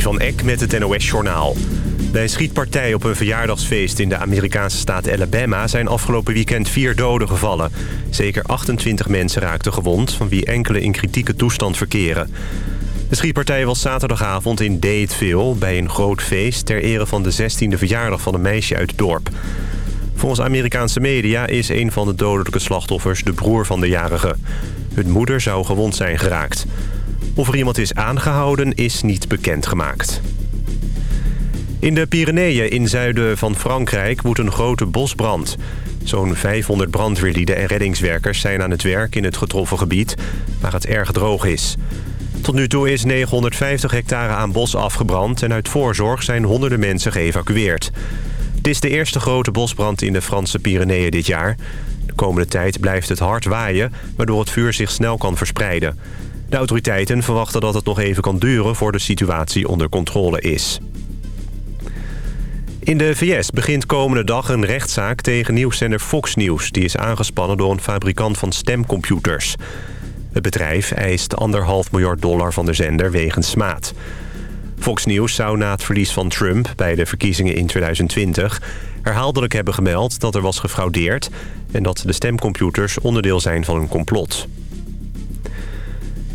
Van Eck met het NOS-journaal. Bij een schietpartij op een verjaardagsfeest in de Amerikaanse staat Alabama... zijn afgelopen weekend vier doden gevallen. Zeker 28 mensen raakten gewond, van wie enkele in kritieke toestand verkeren. De schietpartij was zaterdagavond in Dateville... bij een groot feest ter ere van de 16e verjaardag van een meisje uit het dorp. Volgens Amerikaanse media is een van de dodelijke slachtoffers de broer van de jarige. Hun moeder zou gewond zijn geraakt. Of er iemand is aangehouden is niet bekendgemaakt. In de Pyreneeën in zuiden van Frankrijk woedt een grote bosbrand. Zo'n 500 brandweerlieden en reddingswerkers zijn aan het werk in het getroffen gebied... waar het erg droog is. Tot nu toe is 950 hectare aan bos afgebrand... en uit voorzorg zijn honderden mensen geëvacueerd. Het is de eerste grote bosbrand in de Franse Pyreneeën dit jaar. De komende tijd blijft het hard waaien... waardoor het vuur zich snel kan verspreiden. De autoriteiten verwachten dat het nog even kan duren... voor de situatie onder controle is. In de VS begint komende dag een rechtszaak tegen nieuwszender Fox News... die is aangespannen door een fabrikant van stemcomputers. Het bedrijf eist anderhalf miljard dollar van de zender wegens smaad. Fox News zou na het verlies van Trump bij de verkiezingen in 2020... herhaaldelijk hebben gemeld dat er was gefraudeerd... en dat de stemcomputers onderdeel zijn van een complot.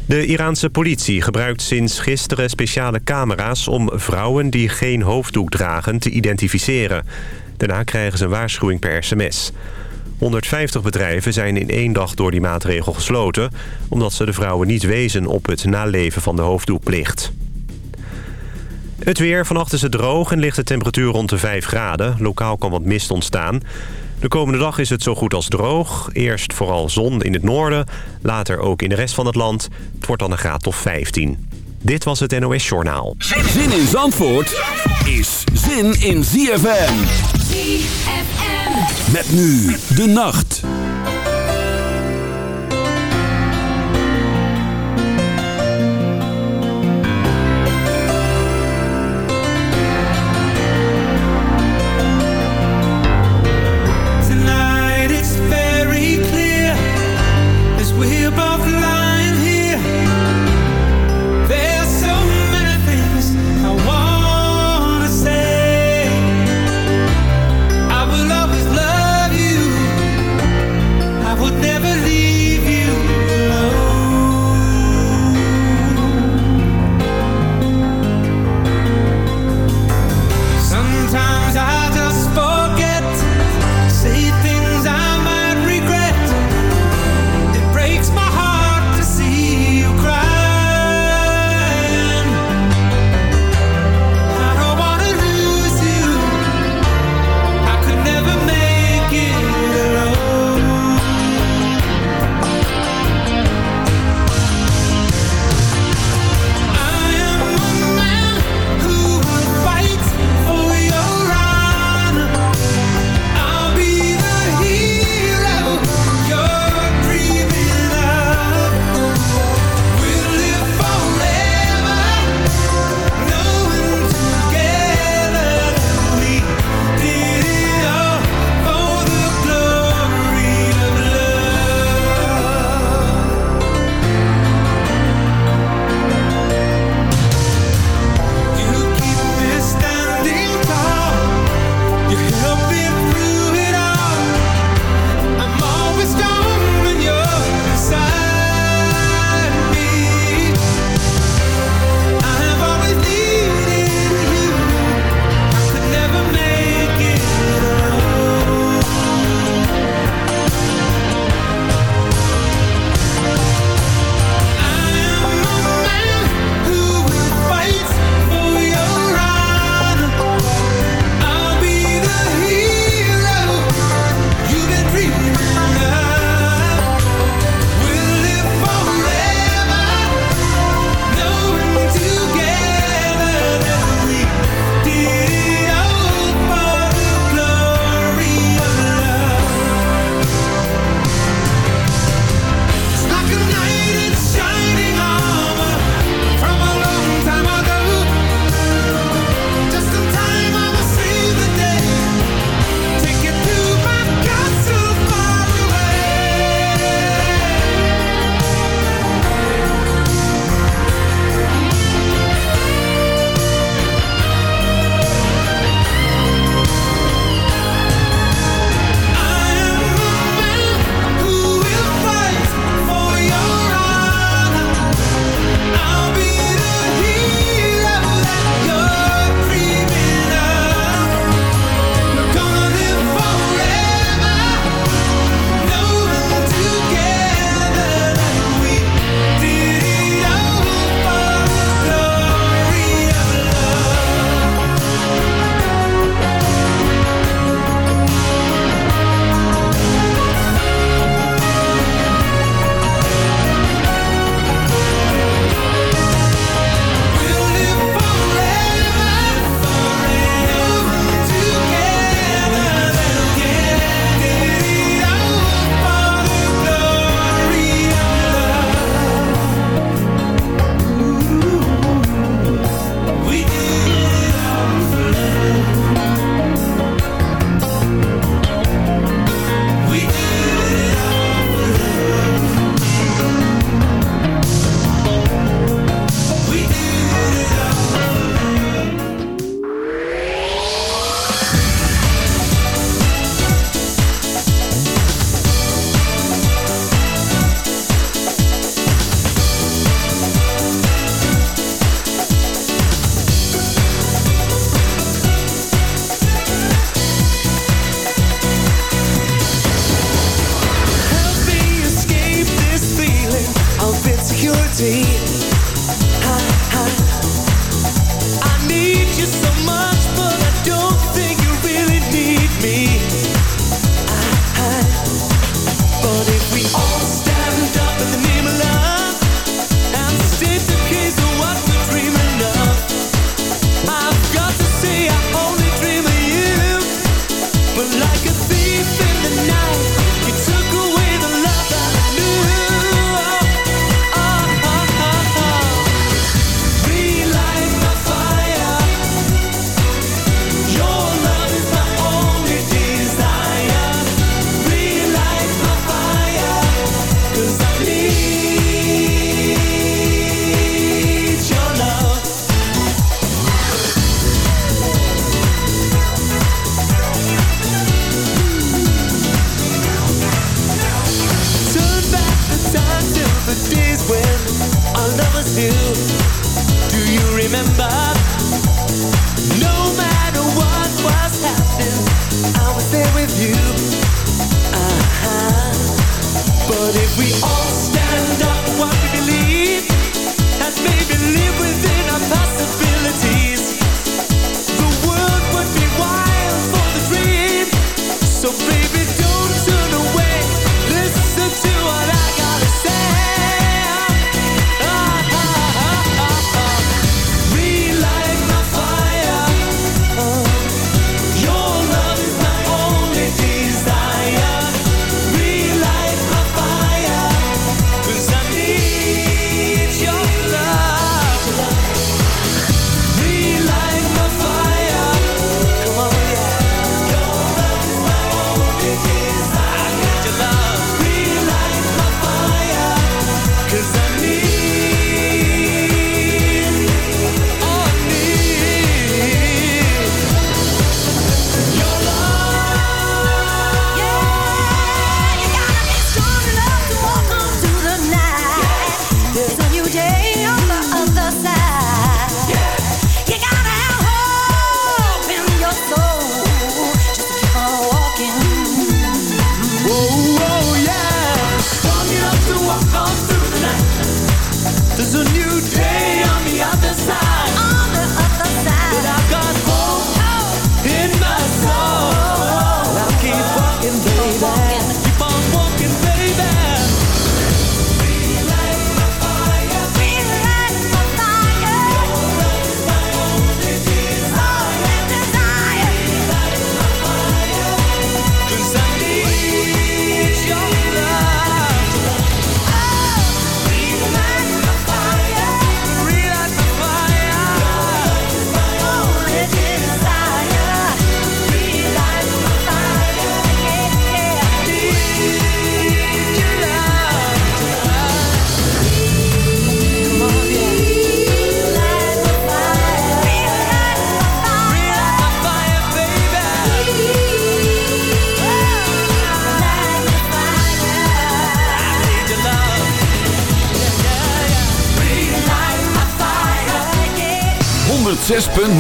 De Iraanse politie gebruikt sinds gisteren speciale camera's... om vrouwen die geen hoofddoek dragen te identificeren. Daarna krijgen ze een waarschuwing per sms. 150 bedrijven zijn in één dag door die maatregel gesloten... omdat ze de vrouwen niet wezen op het naleven van de hoofddoekplicht. Het weer. Vannacht is het droog en ligt de temperatuur rond de 5 graden. Lokaal kan wat mist ontstaan. De komende dag is het zo goed als droog. Eerst vooral zon in het noorden, later ook in de rest van het land. Het wordt dan een graad of 15. Dit was het NOS Journaal. Zin in Zandvoort is zin in ZFM. ZFM. Met nu de nacht.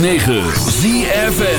106.9 ZFN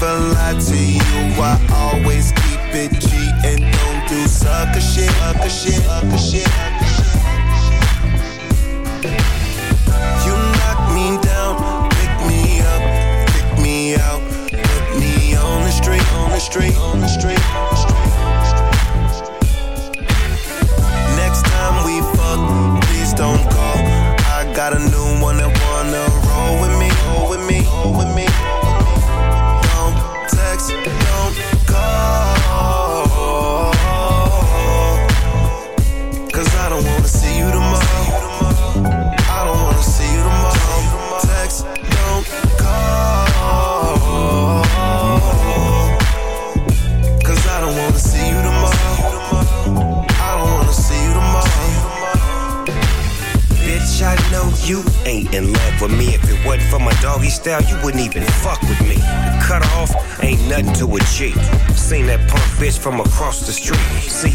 never lie to you. I always keep it G and don't do sucker shit, sucker shit, sucker shit. You knock me down, pick me up, pick me out, put me on the street, on the street. On the street. in love with me. If it wasn't for my doggy style, you wouldn't even fuck with me. Cut off ain't nothing to achieve. Seen that punk bitch from across the street. See,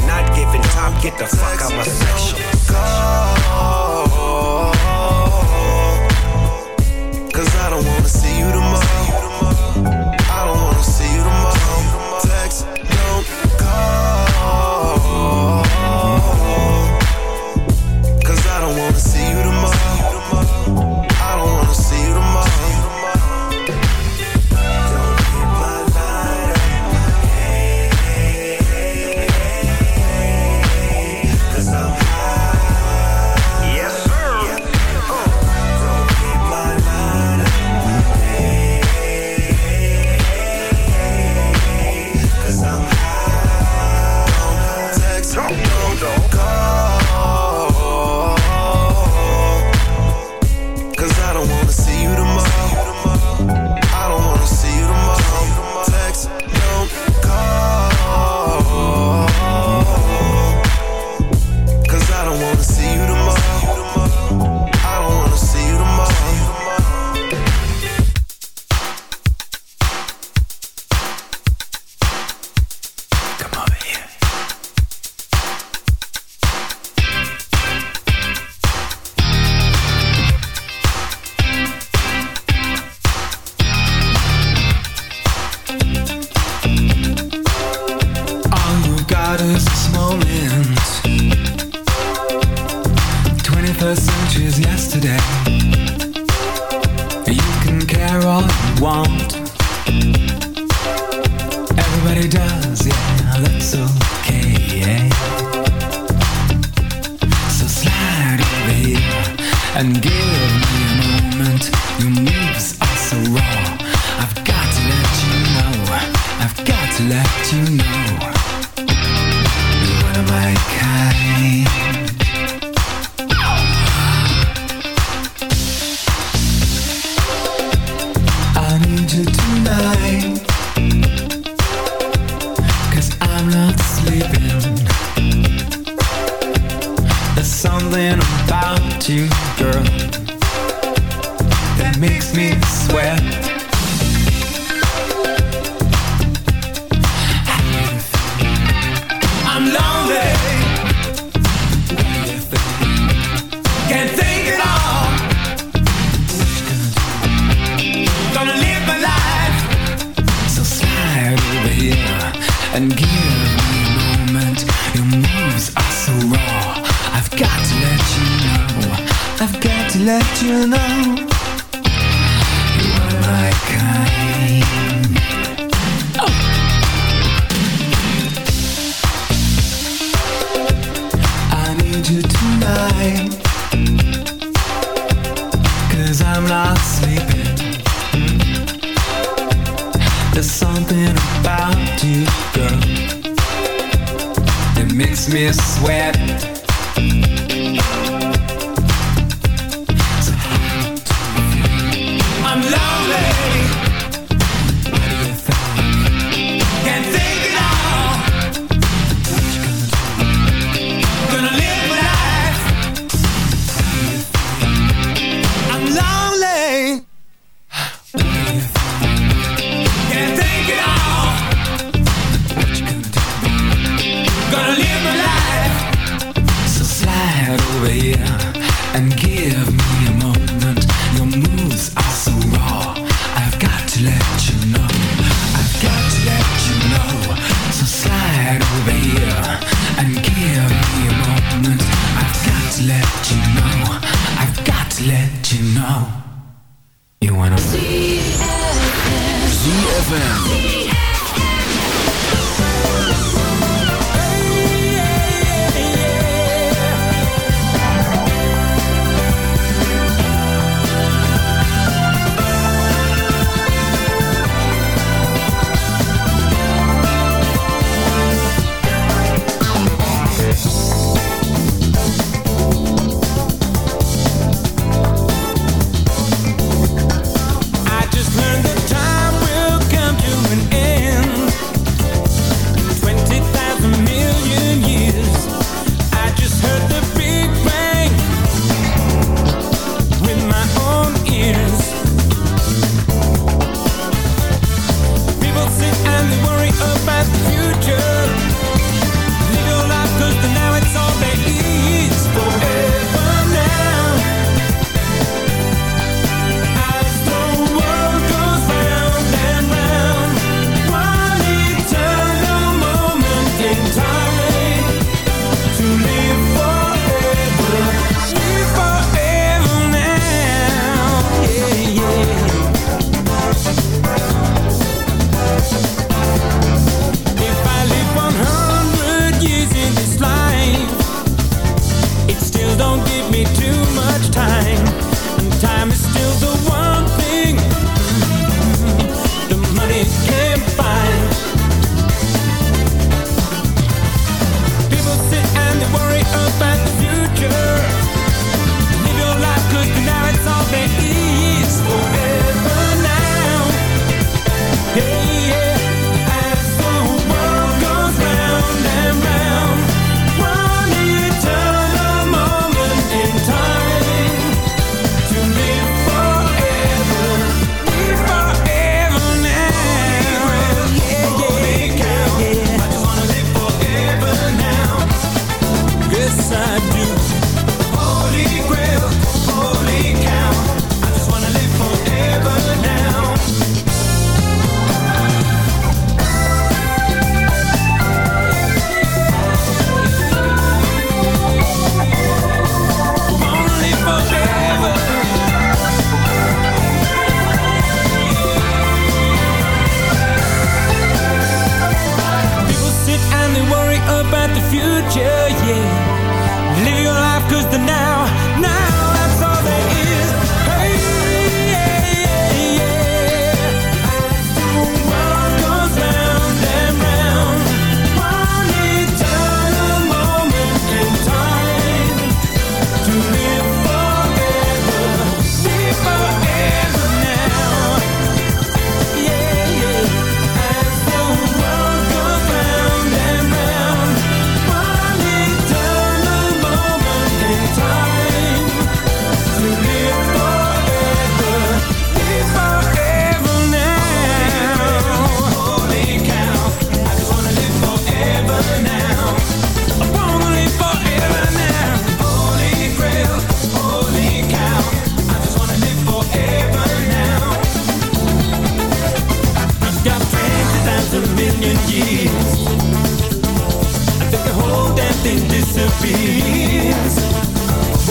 you're not giving time, get the fuck out my section. Cause I don't wanna see you tomorrow. into tonight. I'm not sleeping. There's something about you, girl That makes me sweat. even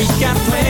we got plans.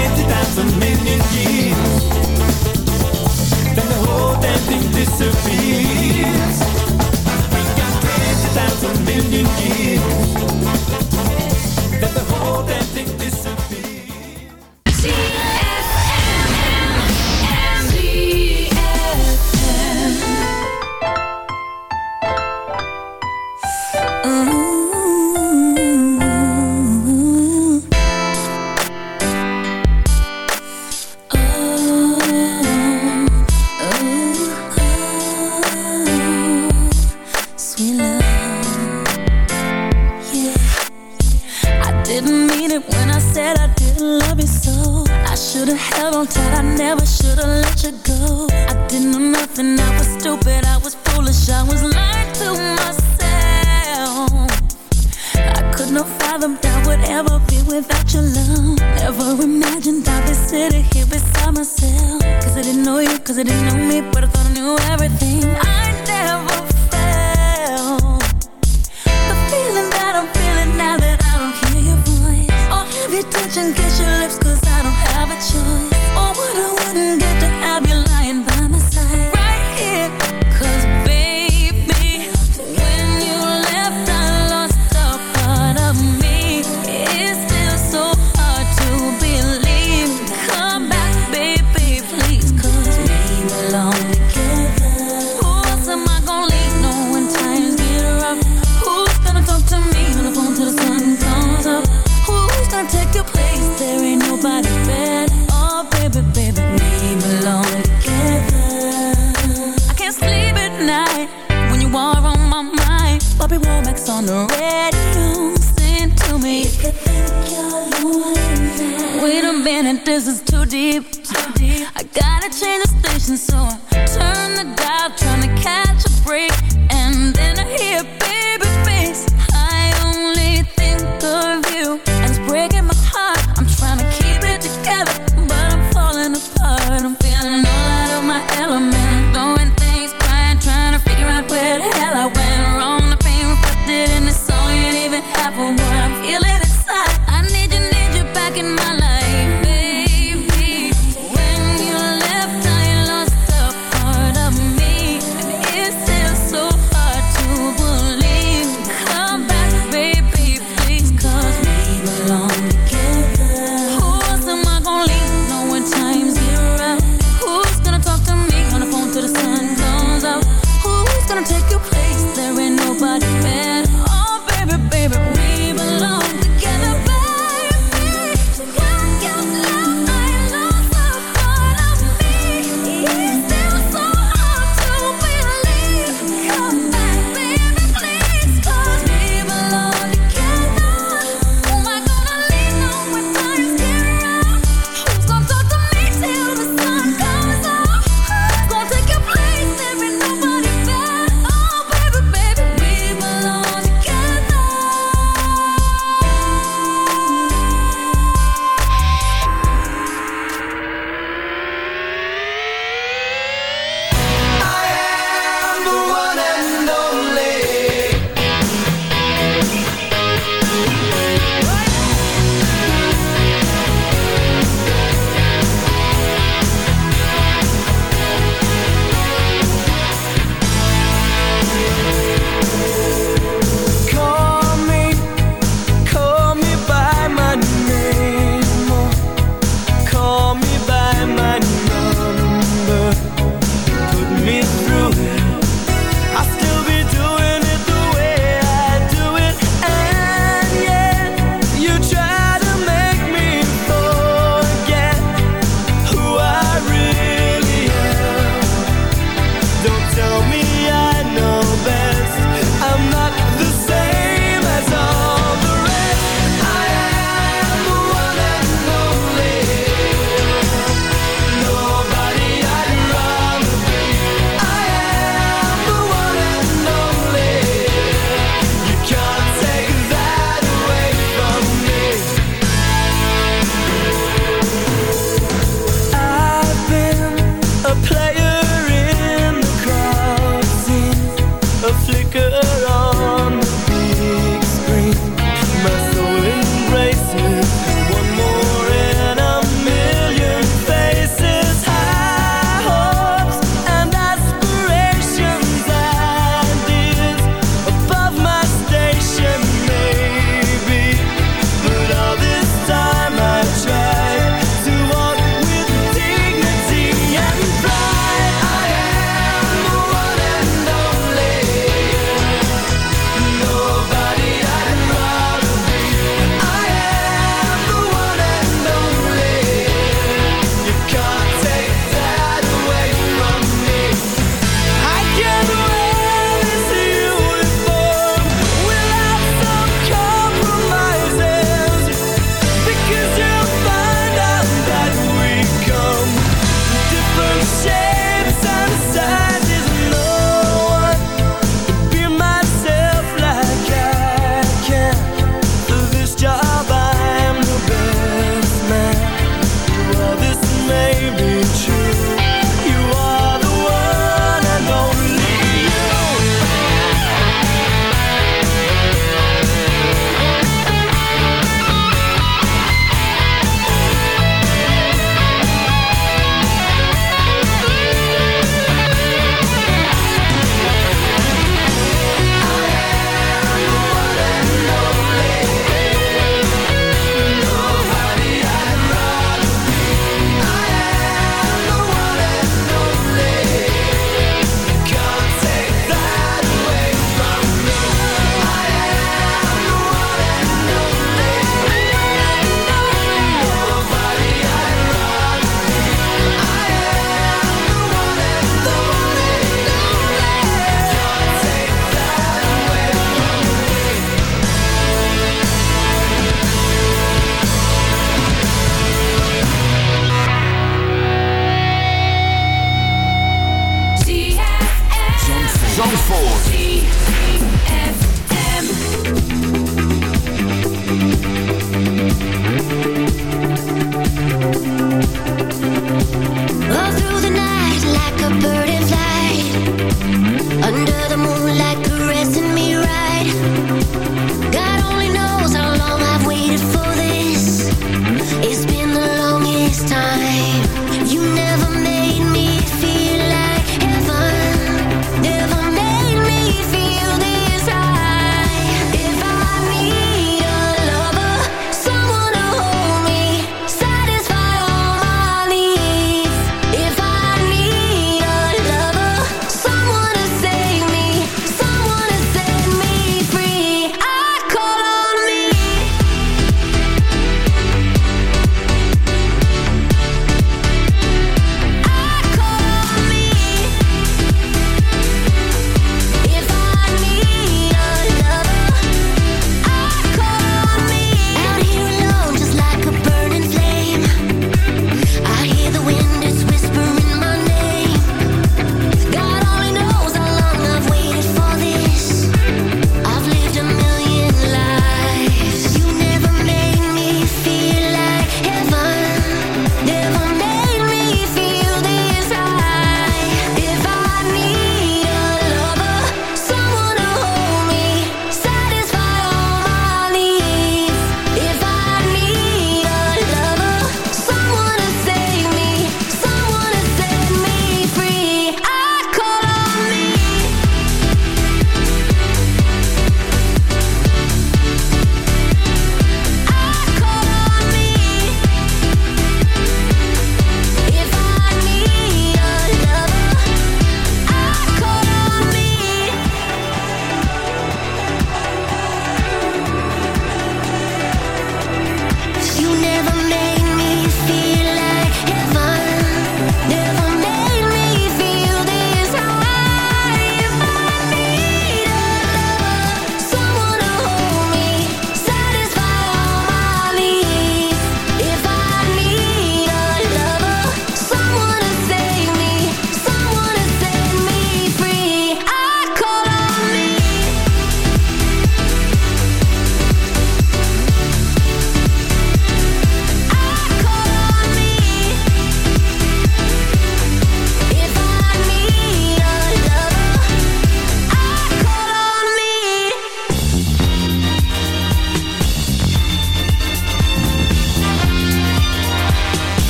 Bobby Womack's on the radio. Sing to me. Wait a minute, this is too deep. Too deep. I gotta change the station, so I turn the dial, trying to catch a break, and then I hear.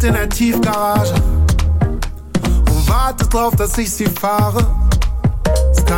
steht in der Tiefgarage und wartet drauf, dass ich sie fahre.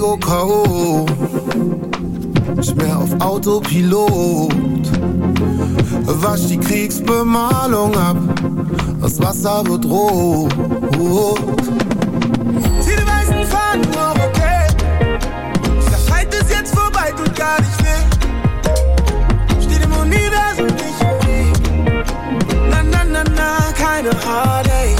Ego K.O. Ich mehr auf Autopilot. Wasch die Kriegsbemalung ab. Das Wasser wird rot. Zieh die weißen Fahnen hoch, okay. Der Fight ist jetzt vorbei, tut gar nicht weh. Steht im Universum nicht im Weg. Na, na, na, na, keine Heartaches.